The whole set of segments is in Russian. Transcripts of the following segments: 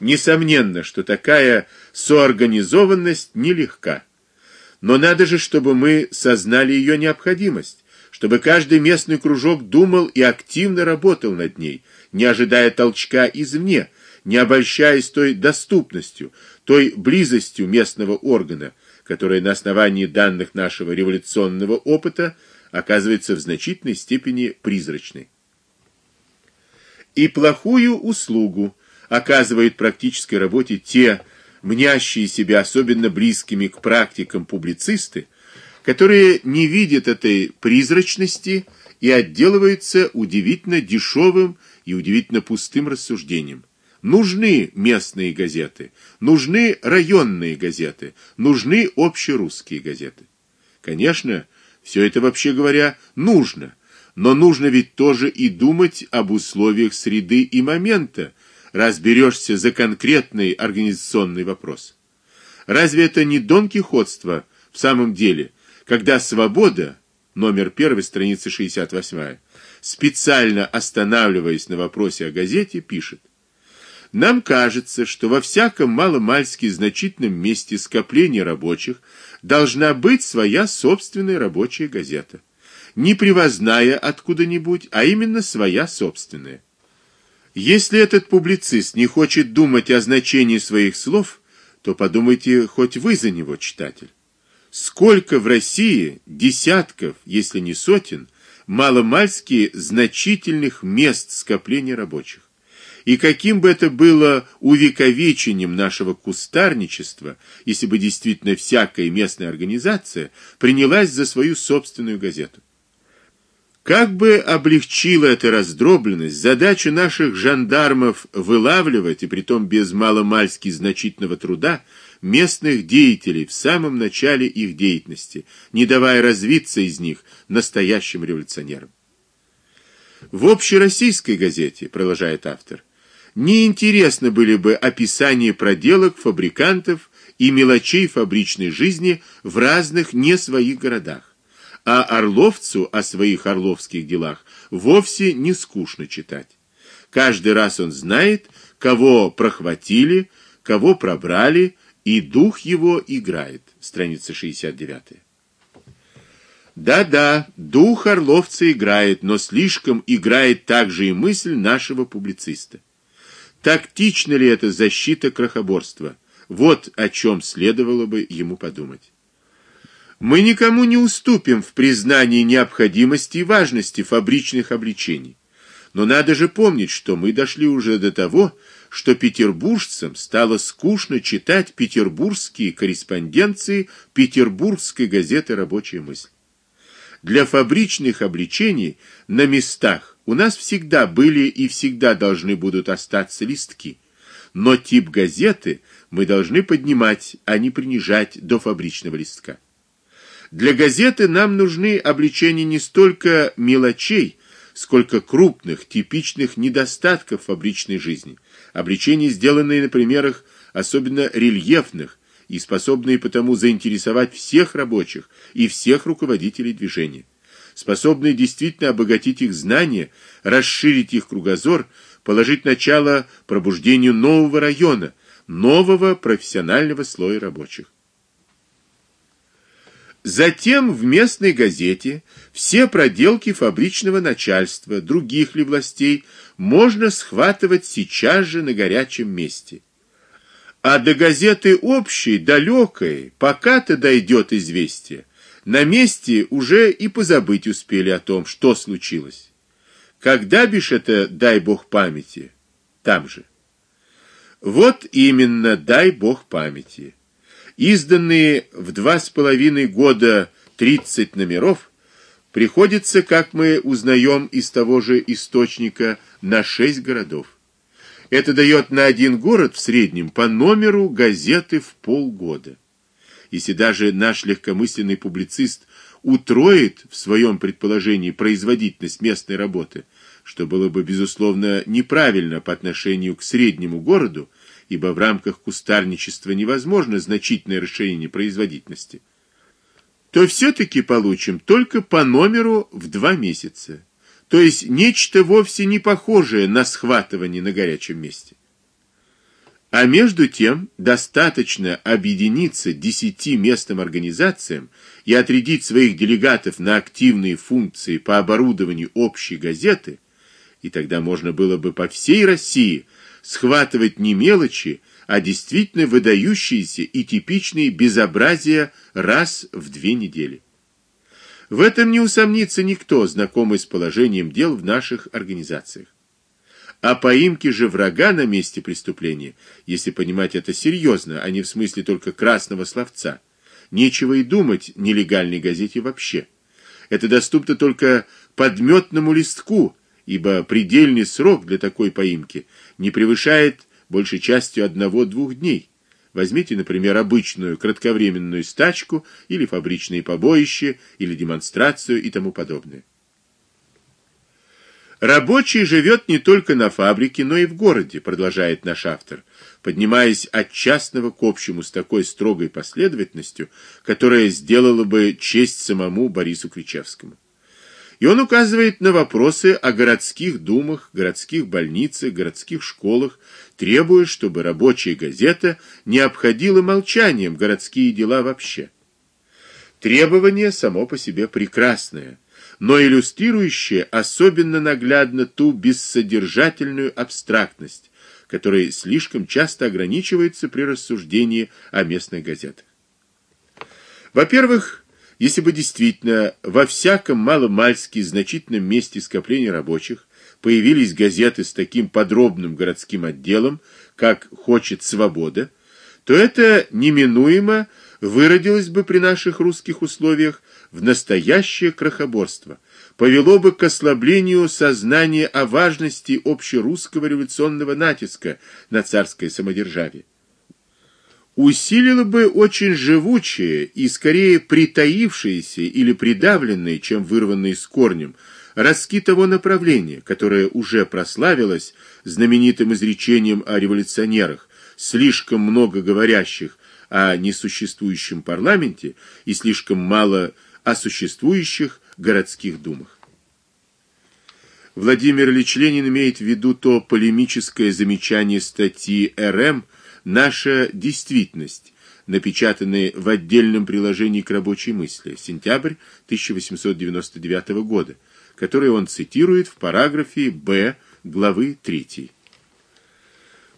Несомненно, что такая соорганизованность нелегка. Но надо же, чтобы мы сознали ее необходимость, чтобы каждый местный кружок думал и активно работал над ней, не ожидая толчка извне, не обольщаясь той доступностью, той близостью местного органа, которая на основании данных нашего революционного опыта оказывается в значительной степени призрачной. И плохую услугу оказывают практической работе те, мнящие себя особенно близкими к практикам публицисты, которые не видят этой призрачности и отделываются удивительно дешевым и удивительно пустым рассуждением. Нужны местные газеты, нужны районные газеты, нужны общерусские газеты. Конечно, все это вообще говоря нужно, но нужно ведь тоже и думать об условиях среды и момента, разберешься за конкретный организационный вопрос. Разве это не донкихотство в самом деле, когда свобода, номер 1 страница 68, специально останавливаясь на вопросе о газете, пишет: нам кажется, что во всяком маломальски значительном месте скопления рабочих должна быть своя собственная рабочая газета, не привозная откуда-нибудь, а именно своя собственная. Если этот публицист не хочет думать о значении своих слов, то подумайте хоть вы за него, читатель. Сколько в России десятков, если не сотен, маломальски значительных мест скопления рабочих. И каким бы это было увековечением нашего кустарничества, если бы действительно всякая местная организация принялась за свою собственную газету. Как бы облегчила эта раздробленность задачу наших жандармов вылавливать и притом без маломальски значительного труда местных деятелей в самом начале их деятельности, не давая развиться из них настоящим революционерам. В общероссийской газете, продолжает автор, неинтересны были бы описания проделок фабрикантов и мелочей фабричной жизни в разных не своих городах а орловцу о своих орловских делах вовсе не скучно читать. Каждый раз он знает, кого прохватили, кого пробрали, и дух его играет. Страница 69. Да-да, дух орловца играет, но слишком играет также и мысль нашего публициста. Тактична ли это защита крохоборства? Вот о чем следовало бы ему подумать. Мы никому не уступим в признании необходимости и важности фабричных обличений. Но надо же помнить, что мы дошли уже до того, что петербуржцам стало скучно читать петербургские корреспонденции Петербургской газеты Рабочая мысль. Для фабричных обличений на местах у нас всегда были и всегда должны будут остаться листки. Но тип газеты мы должны поднимать, а не принижать до фабричного листка. Для газеты нам нужны обличения не столько мелочей, сколько крупных, типичных недостатков фабричной жизни. Обличения, сделанные на примерах особенно рельефных и способные потому заинтересовать всех рабочих и всех руководителей движения, способные действительно обогатить их знания, расширить их кругозор, положить начало пробуждению нового района, нового профессионального слоя рабочих. Затем в местной газете все проделки фабричного начальства, других ли властей можно схватывать сейчас же на горячем месте. А до газеты общей, далекой, пока-то дойдет известие, на месте уже и позабыть успели о том, что случилось. Когда бишь это, дай бог памяти, там же. Вот именно, дай бог памяти изданные в два с половиной года 30 номеров, приходится, как мы узнаем из того же источника, на шесть городов. Это дает на один город в среднем по номеру газеты в полгода. Если даже наш легкомысленный публицист утроит в своем предположении производительность местной работы, что было бы безусловно неправильно по отношению к среднему городу, ибо в рамках кустарничества невозможно значительное расширение производительности, то все таки получим только по номеру в два месяца. То есть нечто вовсе не похожее на схватывание на горячем месте. А между тем, достаточно объединиться десяти местным организациям и отрядить своих делегатов на активные функции по оборудованию общей газеты, и тогда можно было бы по всей России схватывать не мелочи, а действительно выдающиеся и типичные безобразия раз в две недели. В этом не усомнится никто, знакомый с положением дел в наших организациях. О поимке же врага на месте преступления, если понимать это серьезно, а не в смысле только красного словца, нечего и думать нелегальной газете вообще. Это доступно только подметному листку, ибо предельный срок для такой поимки не превышает большей частью одного-двух дней. Возьмите, например, обычную кратковременную стачку или фабричные побоище, или демонстрацию и тому подобное. Рабочий живет не только на фабрике, но и в городе, продолжает наш автор, поднимаясь от частного к общему с такой строгой последовательностью, которая сделала бы честь самому Борису Кричевскому. И он указывает на вопросы о городских думах, городских больницах, городских школах, требуя, чтобы рабочая газета не обходила молчанием городские дела вообще. Требование само по себе прекрасное, но иллюстрирующее особенно наглядно ту бессодержательную абстрактность, которая слишком часто ограничивается при рассуждении о местных газетах. Во-первых, если бы действительно во всяком маломальски значительном месте скопления рабочих появились газеты с таким подробным городским отделом, как хочет свобода, то это неминуемо выродилось бы при наших русских условиях в настоящее крохоборство, повело бы к ослаблению сознания о важности общерусского революционного натиска на царское самодержавие усилило бы очень живучее и скорее притаившееся или придавленное, чем вырванное с корнем, ростки того направления, которое уже прославилось знаменитым изречением о революционерах, слишком много говорящих о несуществующем парламенте и слишком мало о существующих городских думах. Владимир Ильич Ленин имеет в виду то полемическое замечание статьи РМ Наша действительность, напечатанные в отдельном приложении к рабочей мысли, сентябрь 1899 года, который он цитирует в параграфе Б главы 3.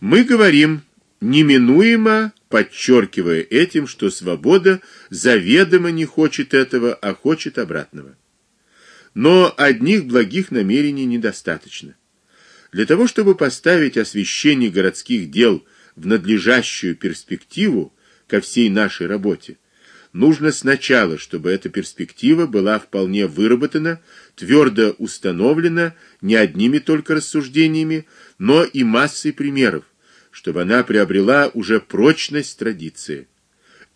Мы говорим неминуемо, подчеркивая этим, что свобода заведомо не хочет этого, а хочет обратного. Но одних благих намерений недостаточно. Для того, чтобы поставить освещение городских дел в надлежащую перспективу ко всей нашей работе, нужно сначала, чтобы эта перспектива была вполне выработана, твердо установлена не одними только рассуждениями, но и массой примеров, чтобы она приобрела уже прочность традиции.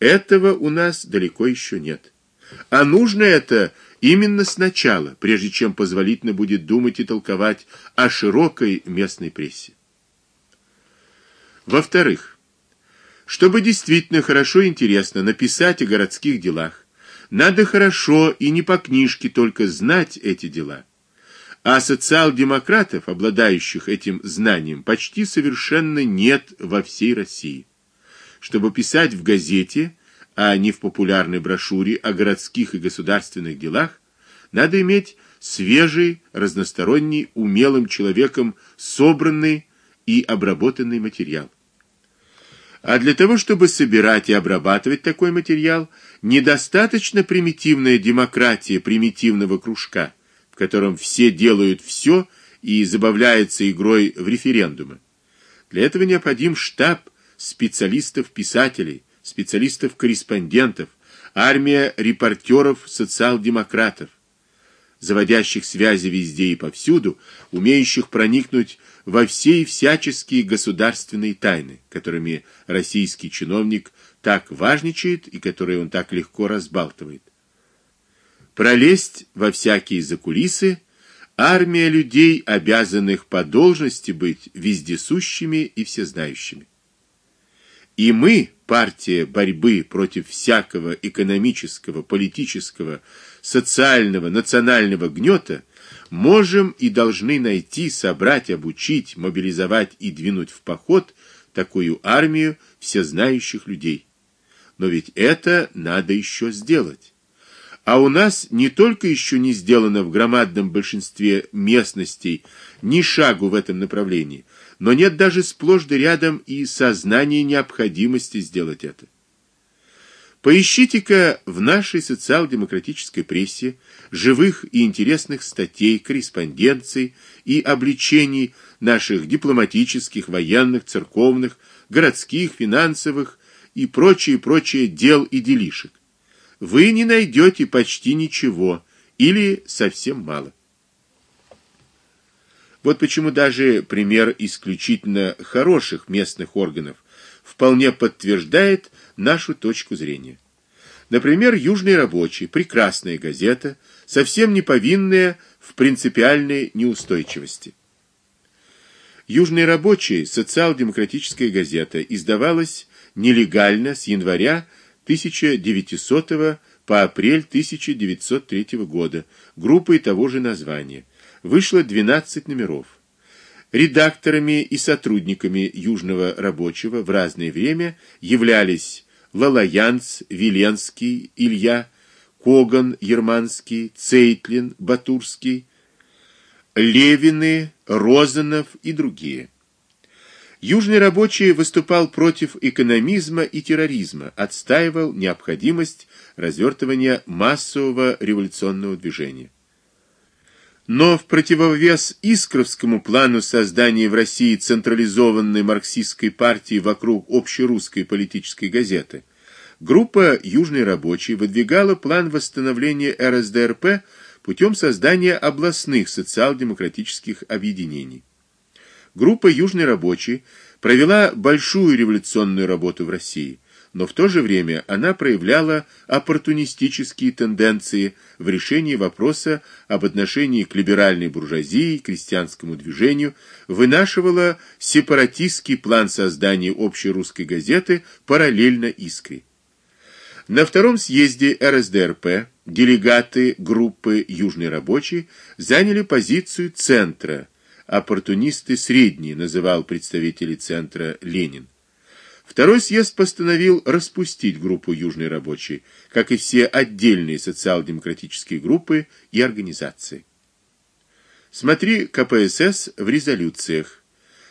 Этого у нас далеко еще нет. А нужно это именно сначала, прежде чем позволительно будет думать и толковать о широкой местной прессе. Во-вторых, чтобы действительно хорошо и интересно написать о городских делах, надо хорошо и не по книжке только знать эти дела. А социал-демократов, обладающих этим знанием, почти совершенно нет во всей России. Чтобы писать в газете, а не в популярной брошюре о городских и государственных делах, надо иметь свежий, разносторонний, умелым человеком собранный и обработанный материал. А для того, чтобы собирать и обрабатывать такой материал, недостаточно примитивная демократия примитивного кружка, в котором все делают все и забавляются игрой в референдумы. Для этого необходим штаб специалистов-писателей, специалистов-корреспондентов, армия репортеров социал-демократов, заводящих связи везде и повсюду, умеющих проникнуть во все и всяческие государственные тайны, которыми российский чиновник так важничает и которые он так легко разбалтывает. Пролезть во всякие закулисы армия людей, обязанных по должности быть вездесущими и всезнающими. И мы, партия борьбы против всякого экономического, политического, социального, национального гнета, можем и должны найти, собрать, обучить, мобилизовать и двинуть в поход такую армию всезнающих людей. Но ведь это надо еще сделать. А у нас не только еще не сделано в громадном большинстве местностей ни шагу в этом направлении, но нет даже сплошь да рядом и сознания необходимости сделать это. Поищите-ка в нашей социал-демократической прессе живых и интересных статей, корреспонденций и обличений наших дипломатических, военных, церковных, городских, финансовых и прочие-прочие дел и делишек вы не найдете почти ничего или совсем мало. Вот почему даже пример исключительно хороших местных органов вполне подтверждает нашу точку зрения. Например, Южный рабочий, прекрасная газета, совсем не повинная в принципиальной неустойчивости. Южный рабочий, социал-демократическая газета, издавалась нелегально с января 1900 по апрель 1903 года группой того же названия. Вышло 12 номеров. Редакторами и сотрудниками Южного рабочего в разное время являлись Лалаянц, Виленский, Илья, Коган, Ерманский, Цейтлин, Батурский, Левины, Розанов и другие. Южный рабочий выступал против экономизма и терроризма, отстаивал необходимость развертывания массового революционного движения. Но в противовес Искровскому плану создания в России централизованной марксистской партии вокруг общерусской политической газеты, группа Южный рабочий выдвигала план восстановления РСДРП путем создания областных социал-демократических объединений. Группа Южный рабочий провела большую революционную работу в России, но в то же время она проявляла оппортунистические тенденции в решении вопроса об отношении к либеральной буржуазии и крестьянскому движению, вынашивала сепаратистский план создания общей русской газеты параллельно Искре. На втором съезде РСДРП делегаты группы Южный рабочий заняли позицию центра оппортунисты средние, называл представителей центра Ленин. Второй съезд постановил распустить группу Южной рабочей, как и все отдельные социал-демократические группы и организации. Смотри КПСС в резолюциях.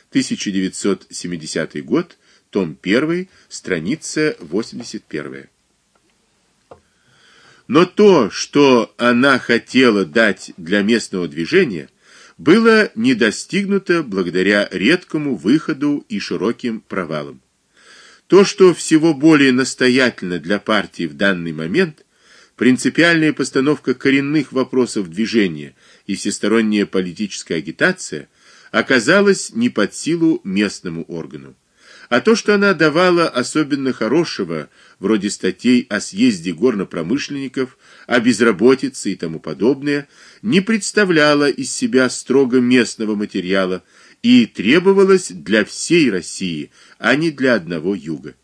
1970 год, том 1, страница 81. Но то, что она хотела дать для местного движения, было не достигнуто благодаря редкому выходу и широким провалам. То, что всего более настоятельно для партии в данный момент, принципиальная постановка коренных вопросов движения и всесторонняя политическая агитация, оказалось не под силу местному органу. А то, что она давала особенно хорошего, вроде статей о съезде горнопромышленников, о безработице и тому подобное, не представляло из себя строго местного материала и требовалось для всей России, а не для одного юга.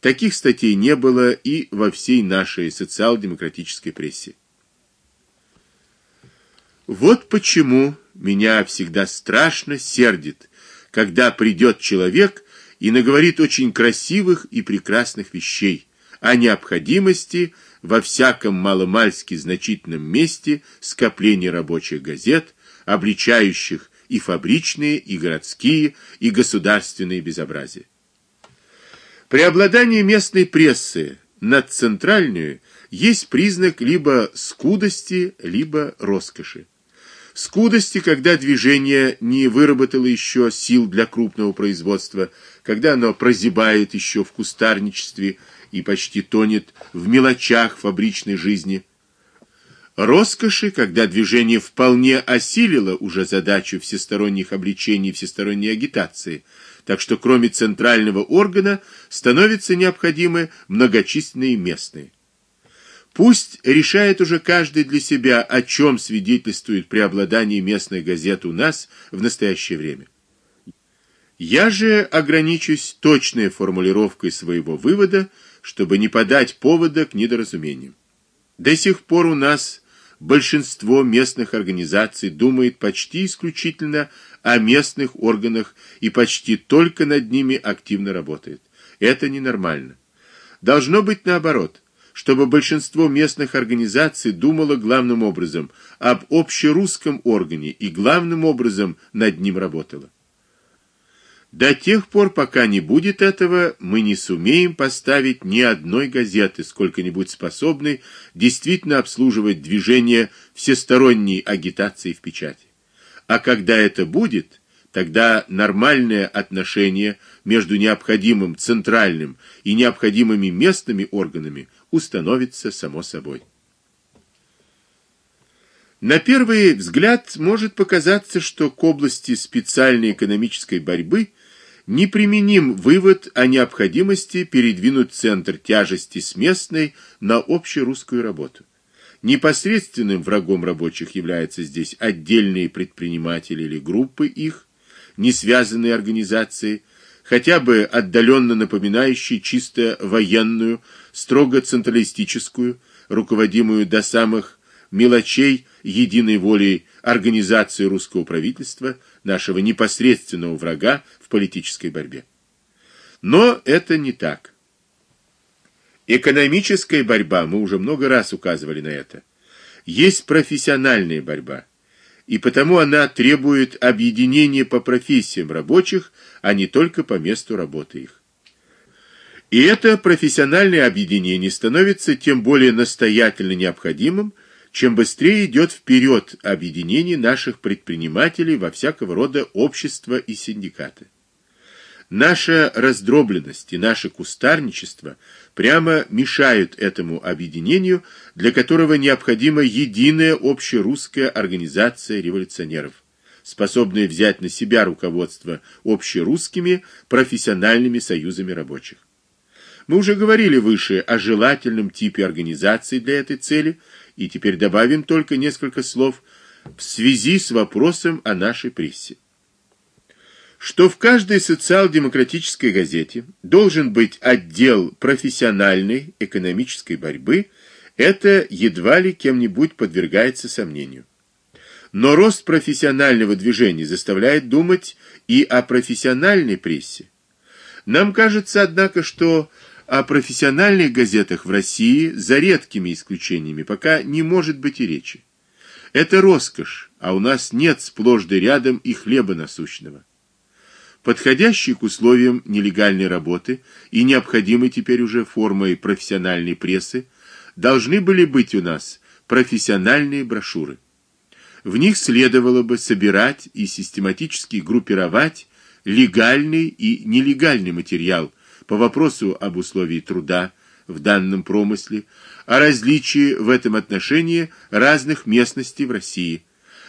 Таких статей не было и во всей нашей социал-демократической прессе. Вот почему меня всегда страшно сердит, когда придет человек и наговорит очень красивых и прекрасных вещей о необходимости во всяком маломальски значительном месте скопления рабочих газет, обличающих и фабричные, и городские, и государственные безобразия. Преобладание местной прессы над центральной есть признак либо скудости, либо роскоши. Скудости, когда движение не выработало еще сил для крупного производства, когда оно прозябает еще в кустарничестве и почти тонет в мелочах фабричной жизни. Роскоши, когда движение вполне осилило уже задачу всесторонних обличений, всесторонней агитации, так что кроме центрального органа становятся необходимы многочисленные местные. Пусть решает уже каждый для себя, о чем свидетельствует преобладание местных газет у нас в настоящее время. Я же ограничусь точной формулировкой своего вывода, чтобы не подать повода к недоразумениям. До сих пор у нас большинство местных организаций думает почти исключительно о местных органах и почти только над ними активно работает. Это ненормально. Должно быть наоборот, чтобы большинство местных организаций думало главным образом об общерусском органе и главным образом над ним работало. До тех пор, пока не будет этого, мы не сумеем поставить ни одной газеты, сколько-нибудь способной действительно обслуживать движение всесторонней агитации в печати. А когда это будет, тогда нормальное отношение между необходимым центральным и необходимыми местными органами установится само собой. На первый взгляд может показаться, что к области специальной экономической борьбы неприменим вывод о необходимости передвинуть центр тяжести с местной на общерусскую работу. Непосредственным врагом рабочих являются здесь отдельные предприниматели или группы их, не связанные организации, хотя бы отдаленно напоминающие чисто военную, строго централистическую, руководимую до самых мелочей единой волей организации русского правительства, нашего непосредственного врага в политической борьбе. Но это не так. Экономическая борьба, мы уже много раз указывали на это, есть профессиональная борьба и потому она требует объединения по профессиям рабочих, а не только по месту работы их. И это профессиональное объединение становится тем более настоятельно необходимым, чем быстрее идет вперед объединение наших предпринимателей во всякого рода общества и синдикаты. Наша раздробленность и наше кустарничество прямо мешают этому объединению, для которого необходима единая общерусская организация революционеров, способная взять на себя руководство общерусскими профессиональными союзами рабочих. Мы уже говорили выше о желательном типе организации для этой цели, и теперь добавим только несколько слов в связи с вопросом о нашей прессе что в каждой социал-демократической газете должен быть отдел профессиональной экономической борьбы, это едва ли кем-нибудь подвергается сомнению. Но рост профессионального движения заставляет думать и о профессиональной прессе. Нам кажется, однако, что о профессиональных газетах в России, за редкими исключениями, пока не может быть и речи. Это роскошь, а у нас нет сплошь да рядом и хлеба насущного подходящей к условиям нелегальной работы и необходимой теперь уже формой профессиональной прессы, должны были быть у нас профессиональные брошюры. В них следовало бы собирать и систематически группировать легальный и нелегальный материал по вопросу об условии труда в данном промысле, о различии в этом отношении разных местностей в России,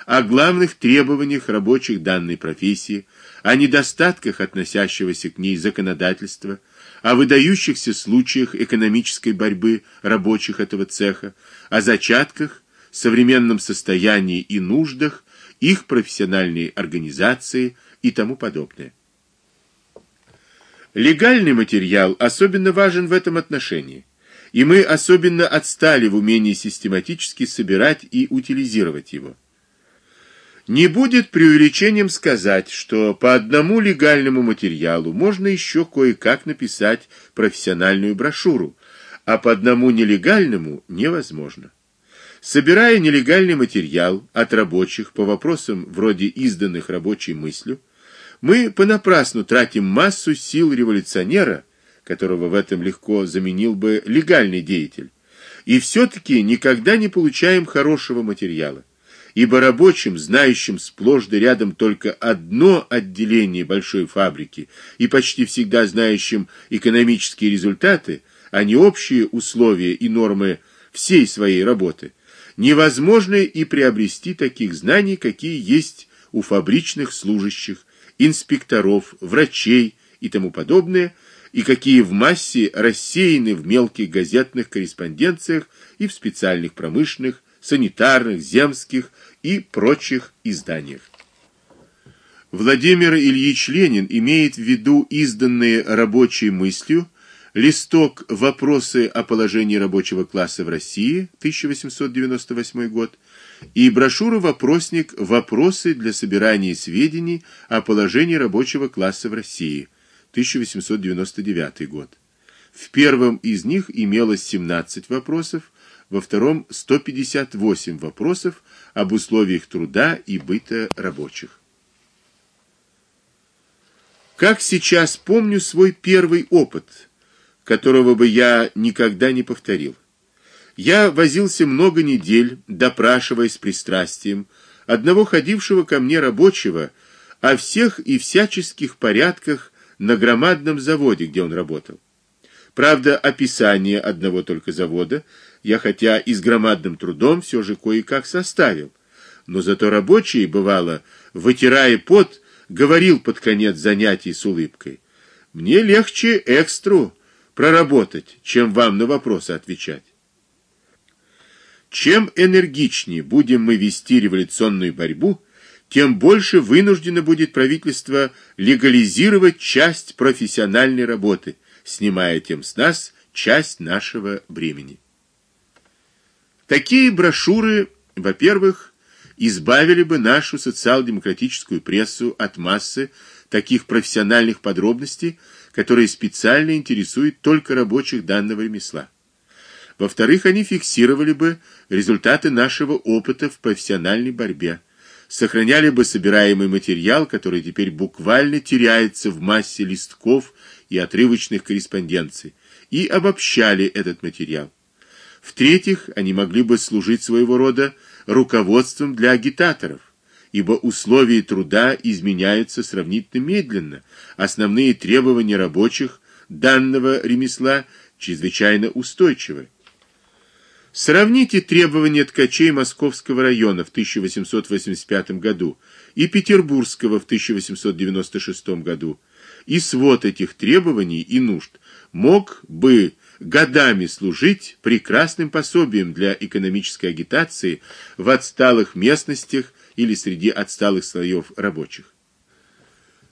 о главных требованиях рабочих данной профессии, о недостатках относящегося к ней законодательства, о выдающихся случаях экономической борьбы рабочих этого цеха, о зачатках, современном состоянии и нуждах их профессиональной организации и тому подобное. Легальный материал особенно важен в этом отношении, и мы особенно отстали в умении систематически собирать и утилизировать его. Не будет преувеличением сказать, что по одному легальному материалу можно еще кое-как написать профессиональную брошюру, а по одному нелегальному невозможно. Собирая нелегальный материал от рабочих по вопросам вроде изданных рабочей мыслью, мы понапрасну тратим массу сил революционера, которого в этом легко заменил бы легальный деятель, и все таки никогда не получаем хорошего материала ибо рабочим, знающим сплошь да рядом только одно отделение большой фабрики и почти всегда знающим экономические результаты, а не общие условия и нормы всей своей работы, невозможно и приобрести таких знаний, какие есть у фабричных служащих, инспекторов, врачей и тому подобное, и какие в массе рассеяны в мелких газетных корреспонденциях и в специальных промышленных санитарных, земских и прочих изданиях. Владимир Ильич Ленин имеет в виду изданные рабочей мыслью листок Вопросы о положении рабочего класса в России, 1898 год, и брошюра-вопросник Вопросы для собирания сведений о положении рабочего класса в России, 1899 год. В первом из них имелось 17 вопросов, во втором 158 вопросов об условиях труда и быта рабочих. Как сейчас помню свой первый опыт, которого бы я никогда не повторил. Я возился много недель, допрашивая с пристрастием одного ходившего ко мне рабочего о всех и всяческих порядках на громадном заводе, где он работал. Правда, описание одного только завода я хотя и с громадным трудом все же кое-как составил, но зато рабочий бывало, вытирая пот, говорил под конец занятий с улыбкой: "Мне легче экстру проработать, чем вам на вопросы отвечать". Чем энергичнее будем мы вести революционную борьбу, тем больше вынуждено будет правительство легализировать часть профессиональной работы, снимая тем с нас часть нашего бремени. Такие брошюры, во-первых, избавили бы нашу социал-демократическую прессу от массы таких профессиональных подробностей, которые специально интересуют только рабочих данного ремесла. Во-вторых, они фиксировали бы результаты нашего опыта в профессиональной борьбе, сохраняли бы собираемый материал, который теперь буквально теряется в массе листков и отрывочных корреспонденций, и обобщали этот материал. В-третьих, они могли бы служить своего рода руководством для агитаторов, ибо условия труда изменяются сравнительно медленно, основные требования рабочих данного ремесла чрезвычайно устойчивы. Сравните требования ткачей Московского района в 1885 году и Петербургского в 1896 году. И свод этих требований и нужд мог бы годами служить прекрасным пособием для экономической агитации в отсталых местностях или среди отсталых слоев рабочих.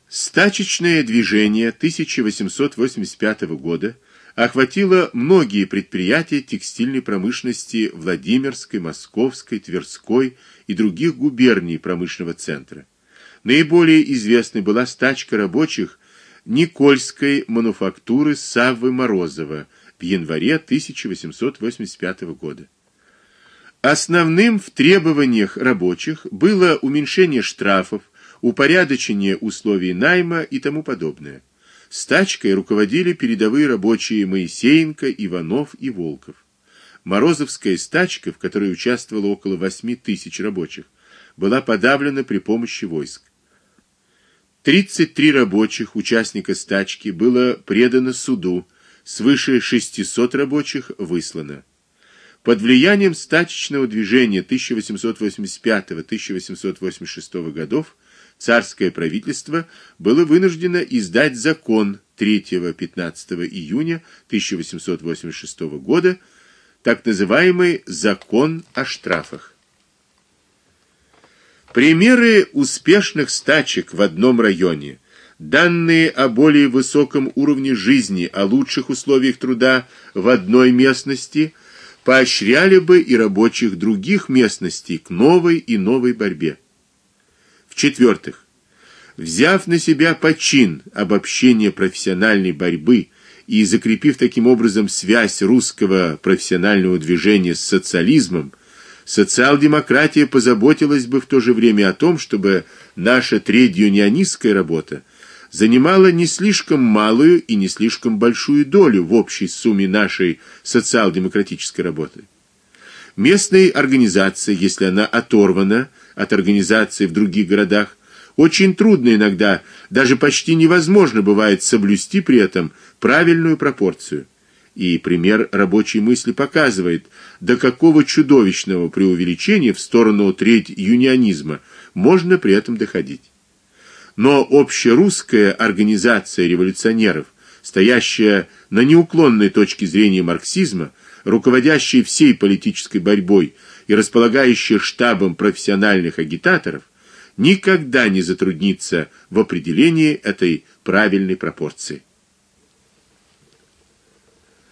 Стачечное движение 1885 года охватило многие предприятия текстильной промышленности Владимирской, Московской, Тверской и других губерний промышленного центра. Наиболее известной была стачка рабочих Никольской мануфактуры Саввы Морозова в январе 1885 года. Основным в требованиях рабочих было уменьшение штрафов, упорядочение условий найма и тому подобное. Стачкой руководили передовые рабочие Моисеенко, Иванов и Волков. Морозовская стачка, в которой участвовало около 8 тысяч рабочих, была подавлена при помощи войск. 33 рабочих участника стачки было предано суду, свыше 600 рабочих выслано. Под влиянием стачечного движения 1885-1886 годов царское правительство было вынуждено издать закон 3-15 июня 1886 года, так называемый закон о штрафах. Примеры успешных стачек в одном районе, данные о более высоком уровне жизни, о лучших условиях труда в одной местности поощряли бы и рабочих других местностей к новой и новой борьбе. В-четвертых, взяв на себя почин обобщения профессиональной борьбы и закрепив таким образом связь русского профессионального движения с социализмом, социал-демократия позаботилась бы в то же время о том, чтобы наша тредюнионистская работа занимала не слишком малую и не слишком большую долю в общей сумме нашей социал-демократической работы. Местные организации, если она оторвана от организаций в других городах, очень трудно иногда, даже почти невозможно бывает соблюсти при этом правильную пропорцию. И пример рабочей мысли показывает, до какого чудовищного преувеличения в сторону треть юнионизма можно при этом доходить. Но общерусская организация революционеров, стоящая на неуклонной точке зрения марксизма, руководящая всей политической борьбой и располагающая штабом профессиональных агитаторов, никогда не затруднится в определении этой правильной пропорции.